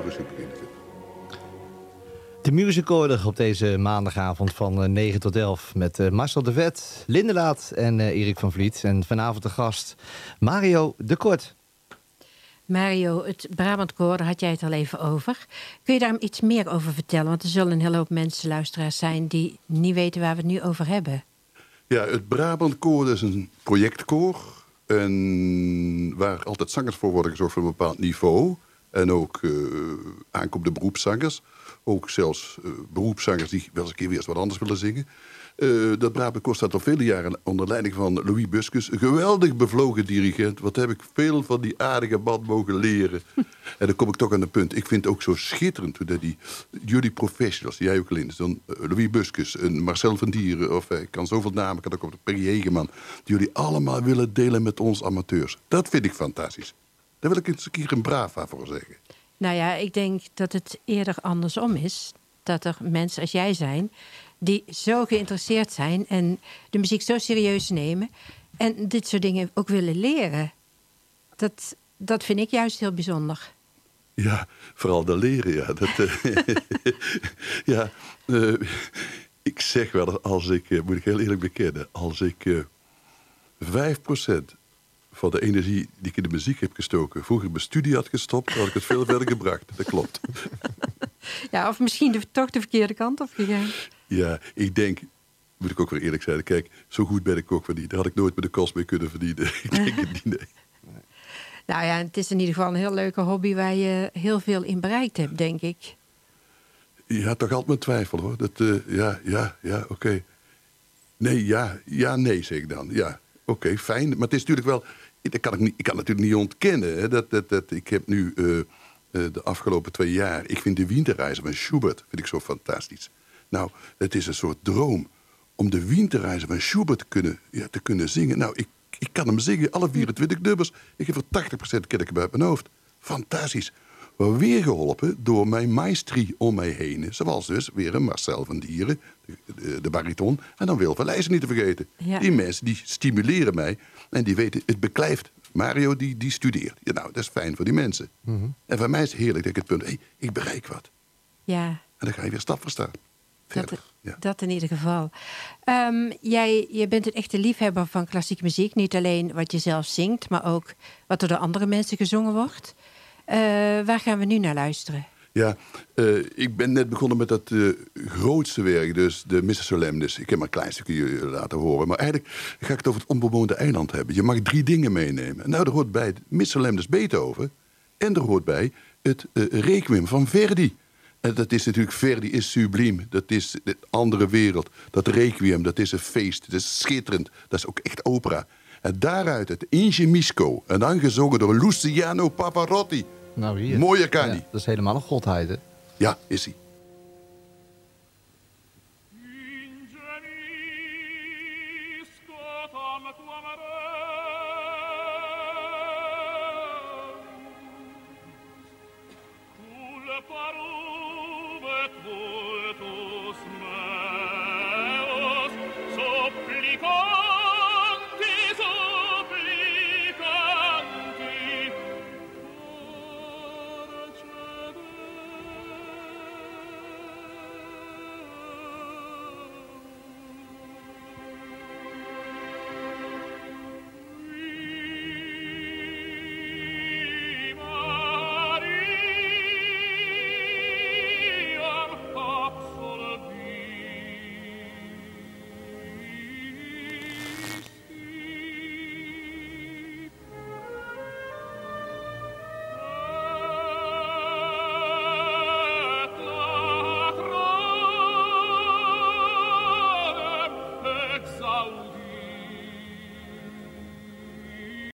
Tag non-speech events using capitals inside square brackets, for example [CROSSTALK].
Floris beginnen. De musicorder op deze maandagavond van eh, 9 tot 11 met eh, Marcel de Vet, Lindelaat en eh, Erik van Vliet. En vanavond de gast Mario de Kort. Mario, het Brabantkoor, daar had jij het al even over. Kun je daar iets meer over vertellen? Want er zullen een hele hoop mensen, luisteraars zijn... die niet weten waar we het nu over hebben. Ja, het Brabantkoor is een projectkoor. En waar altijd zangers voor worden gezorgd van een bepaald niveau. En ook uh, aankomende beroepszangers. Ook zelfs uh, beroepszangers die wel eens een keer weer eens wat anders willen zingen. Uh, dat Brabantkoor staat al vele jaren onder leiding van Louis Buskus. Geweldig bevlogen dirigent. Wat heb ik veel van die aardige man mogen leren. [LAUGHS] en dan kom ik toch aan het punt. Ik vind het ook zo schitterend dat die, jullie professionals, die jij ook alleen, dan Louis Buskus, een Marcel van Dieren, of ik kan zoveel namen, kan ook op de Perry Hegeman, die jullie allemaal willen delen met ons amateurs. Dat vind ik fantastisch. Daar wil ik eens een keer een brava voor zeggen. Nou ja, ik denk dat het eerder andersom is. Dat er mensen als jij zijn die zo geïnteresseerd zijn en de muziek zo serieus nemen en dit soort dingen ook willen leren. Dat, dat vind ik juist heel bijzonder. Ja, vooral de leren, ja. Dat, uh, [LAUGHS] ja, uh, ik zeg wel, als ik, uh, moet ik heel eerlijk bekennen, als ik 5% van de energie die ik in de muziek heb gestoken... vroeger mijn studie had gestopt, had ik het veel verder gebracht. Dat klopt. [LAUGHS] Ja, of misschien de, toch de verkeerde kant op gegaan. Ja, ik denk, moet ik ook weer eerlijk zijn... kijk, zo goed ben ik ook van niet. Daar had ik nooit met de kost mee kunnen verdienen. [LAUGHS] ik denk het niet, nee. [LAUGHS] Nou ja, het is in ieder geval een heel leuke hobby... waar je heel veel in bereikt hebt, denk ik. Ja, toch altijd mijn twijfel, hoor. Dat, uh, ja, ja, ja, oké. Okay. Nee, ja, ja, nee, zeg ik dan. Ja, oké, okay, fijn. Maar het is natuurlijk wel... Dat kan ik, niet, ik kan natuurlijk niet ontkennen. Hè, dat, dat, dat, ik heb nu uh, uh, de afgelopen twee jaar... Ik vind de Winterreizen van Schubert vind ik zo fantastisch. Nou, het is een soort droom om de Winterreizen van Schubert te kunnen, ja, te kunnen zingen. Nou, ik, ik kan hem zingen, alle 24 nummers. Ik heb er 80% ken ik hem mijn hoofd. Fantastisch. Maar weer geholpen door mijn maestri om mij heen. Zoals dus weer een Marcel van Dieren, de, de, de bariton. En dan Wil van Leijzen niet te vergeten. Ja. Die mensen die stimuleren mij. En die weten, het beklijft. Mario die, die studeert. Ja, nou, dat is fijn voor die mensen. Mm -hmm. En voor mij is het heerlijk dat ik het punt... Hé, hey, ik bereik wat. Ja. En dan ga je weer stap voor stap. Dat, ja. dat, in ieder geval. Um, jij, je bent een echte liefhebber van klassieke muziek. Niet alleen wat je zelf zingt, maar ook wat er door andere mensen gezongen wordt. Uh, waar gaan we nu naar luisteren? Ja, uh, ik ben net begonnen met dat uh, grootste werk, dus de Missa Solemnis. Ik heb maar een klein stukje laten horen. Maar eigenlijk ga ik het over het onbewoonde eiland hebben. Je mag drie dingen meenemen. Nou, er hoort bij Missa Solemnis Beethoven. En er hoort bij het Requiem van Verdi. En dat is natuurlijk, Verdi is subliem. Dat is de andere wereld. Dat requiem, dat is een feest. Dat is schitterend. Dat is ook echt opera. En daaruit het Inge Misco. En dan gezongen door Luciano Pavarotti. Nou hier. Mooie kan ja, Dat is helemaal een godheid, hè? Ja, is hij. parum et vultus me